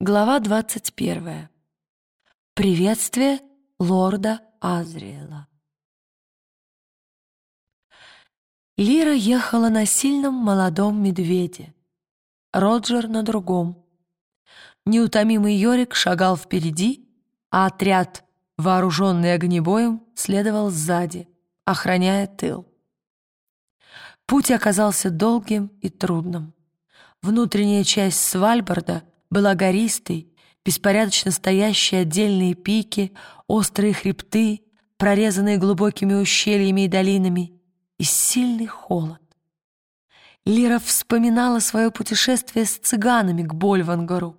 Глава 21. Приветствие лорда Азриэла. Лира ехала на сильном молодом медведе, Роджер на другом. Неутомимый Йорик шагал впереди, а отряд, вооруженный огнебоем, следовал сзади, охраняя тыл. Путь оказался долгим и трудным. Внутренняя часть Свальбарда — была гористой, беспорядочно стоящие отдельные пики, острые хребты, прорезанные глубокими ущельями и долинами, и сильный холод. Лира вспоминала свое путешествие с цыганами к Больвангару.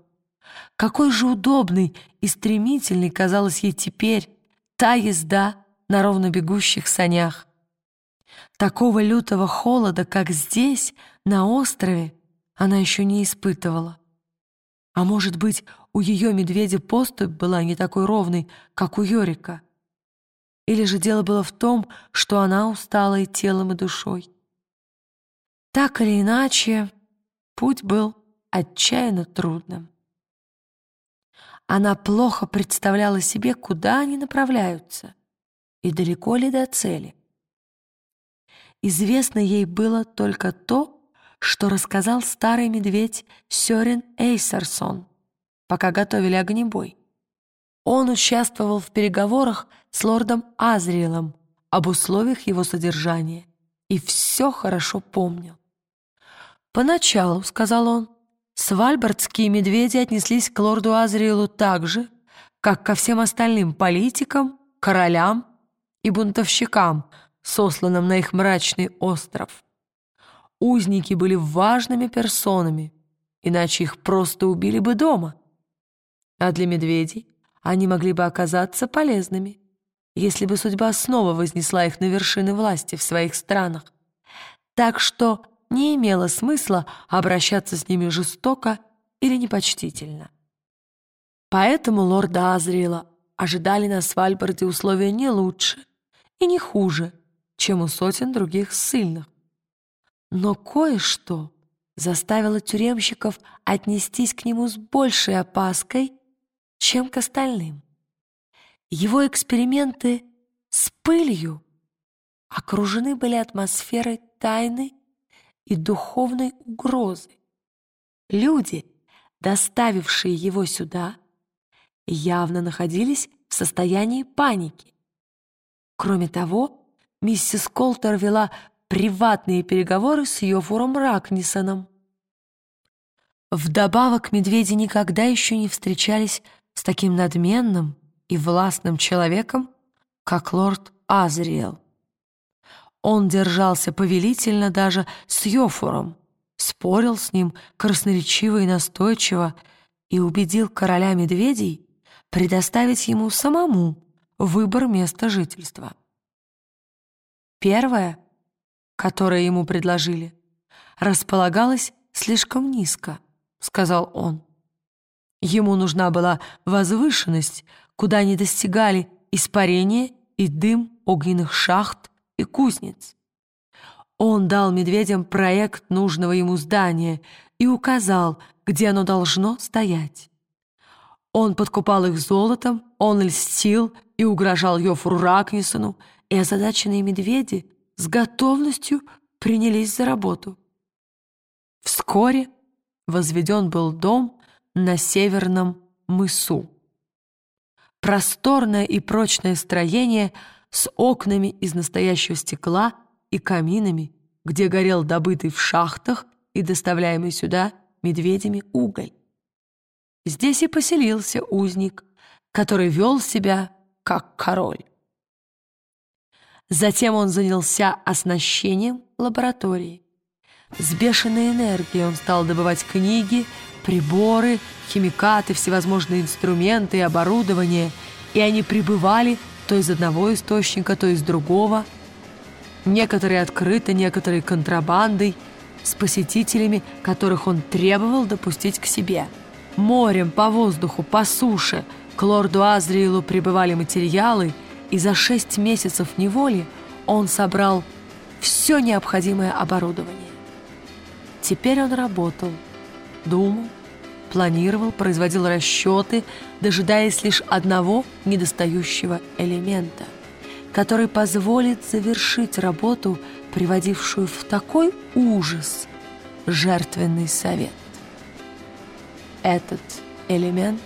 Какой же удобной и стремительной казалась ей теперь та езда на ровно бегущих санях. Такого лютого холода, как здесь, на острове, она еще не испытывала. А может быть, у ее медведя поступь была не такой ровной, как у Йорика? Или же дело было в том, что она устала и телом, и душой? Так или иначе, путь был отчаянно трудным. Она плохо представляла себе, куда они направляются и далеко ли до цели. Известно ей было только то, что рассказал старый медведь Сёрен Эйсерсон, пока готовили огнебой. Он участвовал в переговорах с лордом Азриэлом об условиях его содержания и все хорошо помнил. «Поначалу, — сказал он, — свальбардские медведи отнеслись к лорду Азриэлу так же, как ко всем остальным политикам, королям и бунтовщикам, сосланным на их мрачный остров. Узники были важными персонами, иначе их просто убили бы дома. А для медведей они могли бы оказаться полезными, если бы судьба снова вознесла их на вершины власти в своих странах. Так что не имело смысла обращаться с ними жестоко или непочтительно. Поэтому лорда Азриэла ожидали на Свальбарде условия не лучше и не хуже, чем у сотен других ссыльных. Но кое-что заставило тюремщиков отнестись к нему с большей опаской, чем к остальным. Его эксперименты с пылью окружены были атмосферой тайны и духовной угрозы. Люди, доставившие его сюда, явно находились в состоянии паники. Кроме того, миссис Колтер вела приватные переговоры с Йофуром Ракнисоном. Вдобавок медведи никогда еще не встречались с таким надменным и властным человеком, как лорд Азриэл. Он держался повелительно даже с Йофуром, спорил с ним красноречиво и настойчиво и убедил короля медведей предоставить ему самому выбор места жительства. Первое — которое ему предложили, располагалось слишком низко, сказал он. Ему нужна была возвышенность, куда не достигали испарение и дым огненных шахт и кузнец. Он дал медведям проект нужного ему здания и указал, где оно должно стоять. Он подкупал их золотом, он льстил и угрожал Йофру Ракнисону, и озадаченные медведи с готовностью принялись за работу. Вскоре возведен был дом на северном мысу. Просторное и прочное строение с окнами из настоящего стекла и каминами, где горел добытый в шахтах и доставляемый сюда медведями уголь. Здесь и поселился узник, который вел себя как король. Затем он занялся оснащением лаборатории. С бешеной энергией он стал добывать книги, приборы, химикаты, всевозможные инструменты и оборудование, и они прибывали то из одного источника, то из другого. Некоторые открыто, некоторые контрабандой, с посетителями, которых он требовал допустить к себе. Морем, по воздуху, по суше к лорду Азриилу прибывали материалы – и за шесть месяцев неволи он собрал все необходимое оборудование. Теперь он работал, думал планировал, производил расчеты, дожидаясь лишь одного недостающего элемента, который позволит завершить работу, приводившую в такой ужас жертвенный совет. Этот элемент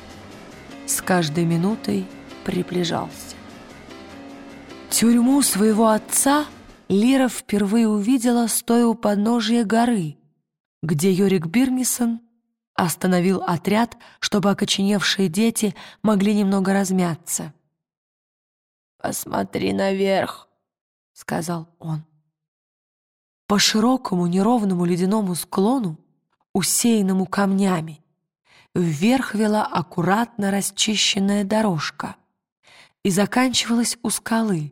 с каждой минутой приближался. Тюрьму своего отца Лира впервые увидела, стоя у подножия горы, где Йорик Бирнисон остановил отряд, чтобы окоченевшие дети могли немного размяться. «Посмотри наверх», — сказал он. По широкому неровному ледяному склону, усеянному камнями, вверх вела аккуратно расчищенная дорожка и заканчивалась у скалы,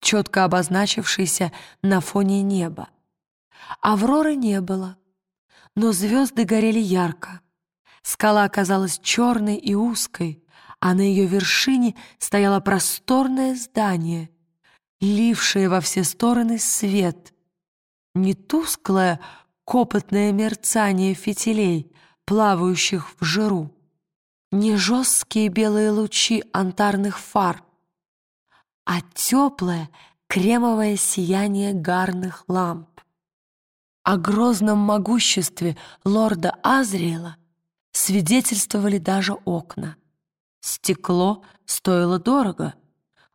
четко обозначившейся на фоне неба. Авроры не было, но звезды горели ярко. Скала оказалась черной и узкой, а на ее вершине стояло просторное здание, лившее во все стороны свет. Не тусклое, копотное мерцание фитилей, плавающих в жиру, не жесткие белые лучи антарных фар, а теплое кремовое сияние гарных ламп. О грозном могуществе лорда Азриэла свидетельствовали даже окна. Стекло стоило дорого.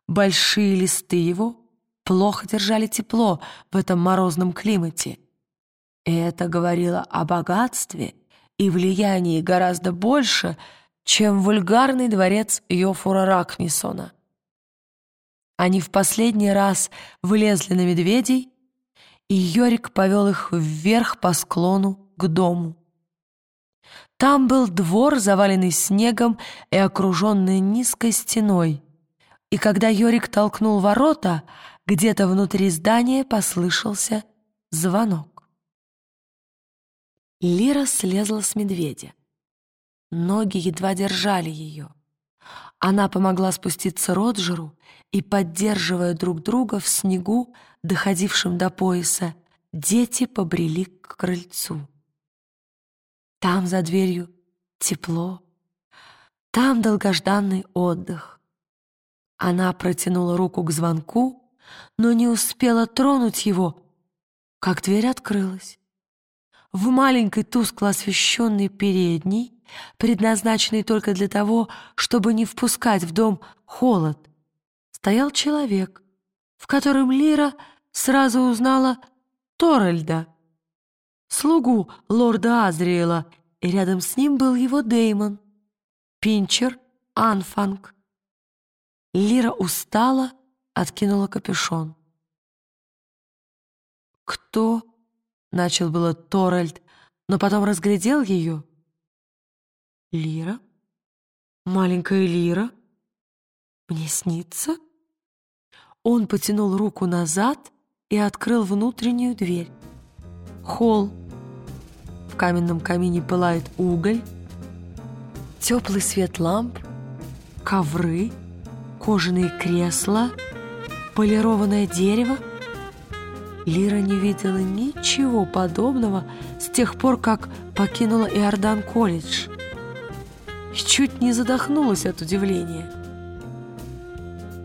Большие листы его плохо держали тепло в этом морозном климате. И это говорило о богатстве и влиянии гораздо больше, чем вульгарный дворец Йофура Ракнисона. Они в последний раз вылезли на медведей, и Йорик повел их вверх по склону к дому. Там был двор, заваленный снегом и окруженный низкой стеной. И когда Йорик толкнул ворота, где-то внутри здания послышался звонок. Лира слезла с медведя. Ноги едва держали ее. Она помогла спуститься Роджеру и, поддерживая друг друга в снегу, доходившем до пояса, дети побрели к крыльцу. Там за дверью тепло, там долгожданный отдых. Она протянула руку к звонку, но не успела тронуть его, как дверь открылась. В маленькой тускло освещенной передней, предназначенной только для того, чтобы не впускать в дом холод, стоял человек, в котором Лира сразу узнала Торальда слугу лорда Азриэла, и рядом с ним был его Деймон, Пинчер Анфанг. Лира устала, откинула капюшон. «Кто?» — начал было Торальд, но потом разглядел ее. «Лира? Маленькая Лира? Мне снится?» Он потянул руку назад и открыл внутреннюю дверь. Холл в каменном камине пылает уголь, теплый свет ламп, ковры, кожаные кресла, полированное дерево. Лира не видела ничего подобного с тех пор, как покинула Иордан колледж. И чуть не задохнулась от удивления.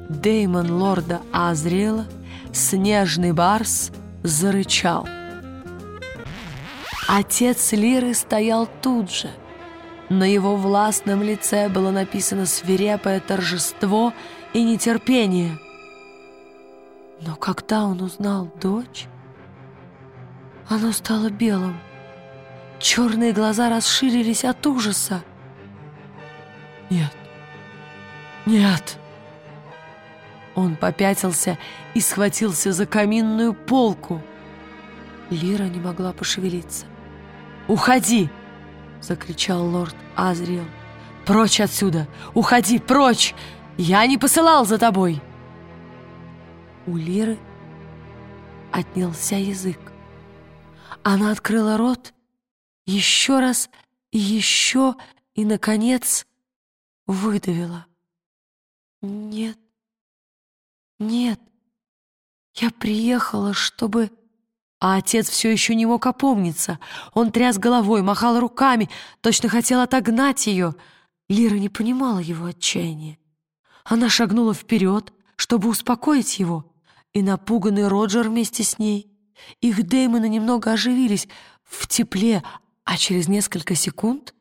Деймон лорда Азриэла, снежный барс, зарычал — Отец Лиры стоял тут же. На его властном лице было написано свирепое торжество и нетерпение. Но когда он узнал дочь, оно стало белым. Черные глаза расширились от ужаса. «Нет, нет!» Он попятился и схватился за каминную полку. Лира не могла пошевелиться. «Уходи!» — закричал лорд Азриэл. «Прочь отсюда! Уходи, прочь! Я не посылал за тобой!» У Лиры отнялся язык. Она открыла рот еще раз и еще, и, наконец, выдавила. «Нет, нет, я приехала, чтобы...» А отец все еще не мог опомниться. Он тряс головой, махал руками, точно хотел отогнать ее. Лира не понимала его отчаяния. Она шагнула вперед, чтобы успокоить его, и напуганный Роджер вместе с ней. Их Дэймоны немного оживились в тепле, а через несколько секунд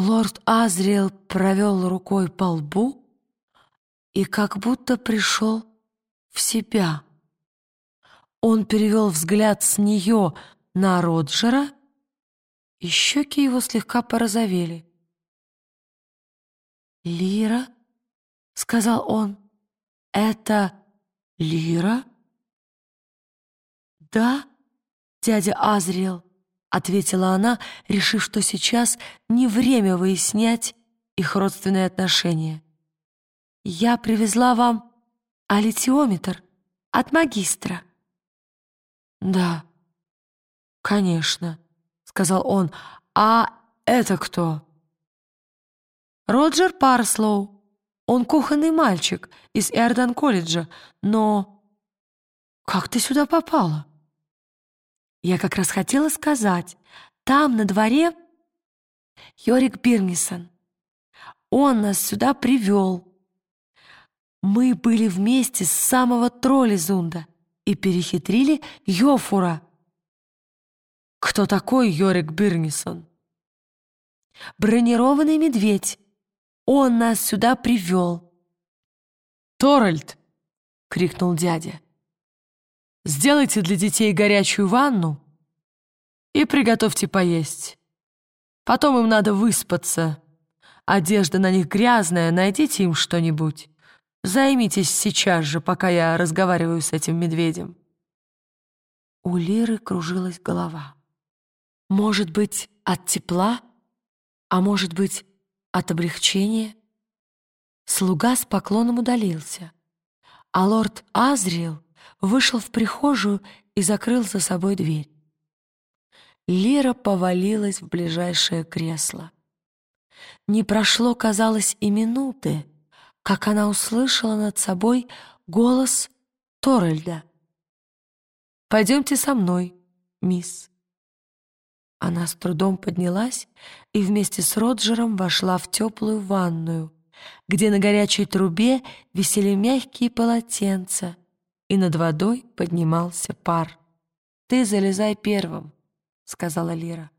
лорд Азриэл провел рукой по лбу и как будто пришел в себя. Он перевел взгляд с нее на Роджера, и щеки его слегка порозовели. «Лира?» — сказал он. «Это Лира?» «Да, дядя Азриэл», — ответила она, решив, что сейчас не время выяснять их родственные отношения. «Я привезла вам алитиометр от магистра». «Да, конечно», — сказал он. «А это кто?» «Роджер Парслоу. Он кухонный мальчик из Эрден-колледжа, но...» «Как ты сюда попала?» «Я как раз хотела сказать. Там, на дворе, Йорик Бирнисон. Он нас сюда привел. Мы были вместе с самого Троллизунда и перехитрили Йофура. Кто такой Йорик Бирнисон? Бронированный медведь. Он нас сюда привел. «Торальд!» — крикнул дядя. «Сделайте для детей горячую ванну и приготовьте поесть. Потом им надо выспаться. Одежда на них грязная, найдите им что-нибудь. Займитесь сейчас же, пока я разговариваю с этим медведем». У Лиры кружилась голова. Может быть, от тепла, а может быть, от облегчения? Слуга с поклоном удалился, а лорд Азриэл вышел в прихожую и закрыл за собой дверь. Лира повалилась в ближайшее кресло. Не прошло, казалось, и минуты, как она услышала над собой голос Торальда. «Пойдемте со мной, мисс». Она с трудом поднялась и вместе с Роджером вошла в теплую ванную, где на горячей трубе висели мягкие полотенца, и над водой поднимался пар. «Ты залезай первым», — сказала Лира.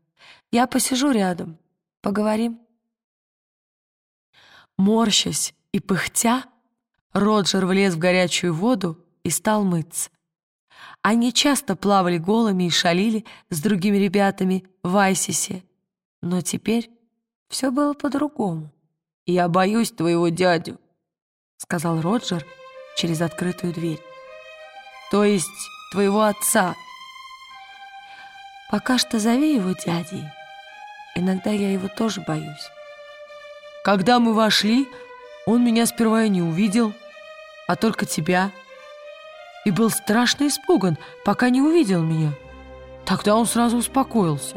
«Я посижу рядом. Поговорим». Морщась и пыхтя, Роджер влез в горячую воду и стал мыться. Они часто плавали голыми и шалили с другими ребятами в Айсисе. Но теперь все было по-другому. «Я боюсь твоего дядю», — сказал Роджер через открытую дверь. «То есть твоего отца». «Пока что зови его дядей. Иногда я его тоже боюсь». Когда мы вошли, он меня сперва и не увидел, а только тебя. И был страшно испуган, пока не увидел меня. Тогда он сразу успокоился.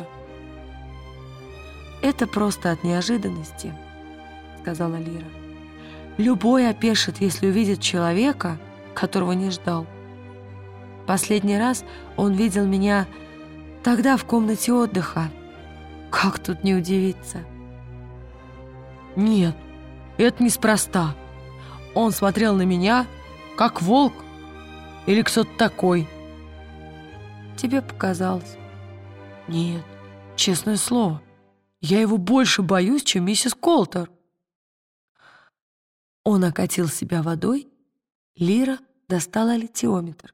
«Это просто от неожиданности», — сказала Лира. «Любой опешит, если увидит человека, которого не ждал. Последний раз он видел меня тогда в комнате отдыха. Как тут не удивиться?» «Нет, это неспроста. Он смотрел на меня, как волк или кто-то такой. Тебе показалось? Нет, честное слово, я его больше боюсь, чем миссис Колтер. Он окатил себя водой, Лира достала аллитиометр.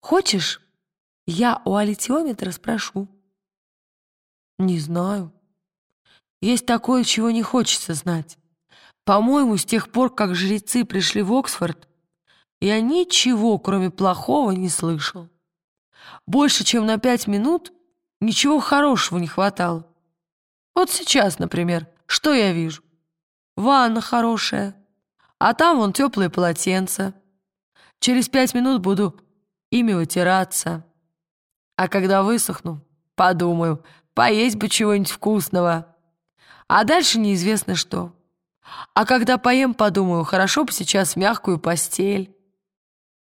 «Хочешь, я у аллитиометра спрошу?» «Не знаю. Есть такое, чего не хочется знать. По-моему, с тех пор, как жрецы пришли в Оксфорд, я ничего, кроме плохого, не слышал. Больше, чем на пять минут, ничего хорошего не хватало. Вот сейчас, например, что я вижу? Ванна хорошая, а там вон теплые полотенца. Через пять минут буду ими вытираться. А когда высохну, подумаю, поесть бы чего-нибудь вкусного. А дальше неизвестно что. А когда поем, подумаю, хорошо бы сейчас мягкую постель.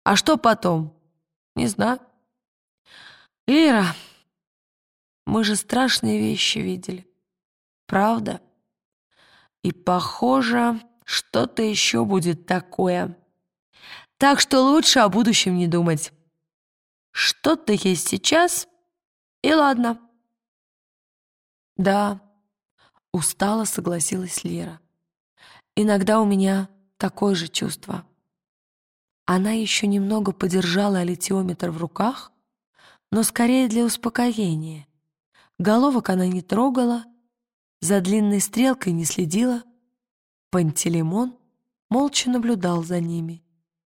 А что потом? Не знаю. Лира, мы же страшные вещи видели. Правда? И, похоже, что-то еще будет такое. Так что лучше о будущем не думать. Что-то есть сейчас, и ладно. Да, устало согласилась Лера. Иногда у меня такое же чувство. Она еще немного подержала литиометр в руках, но скорее для успокоения. Головок она не трогала, за длинной стрелкой не следила. Пантелеймон молча наблюдал за ними.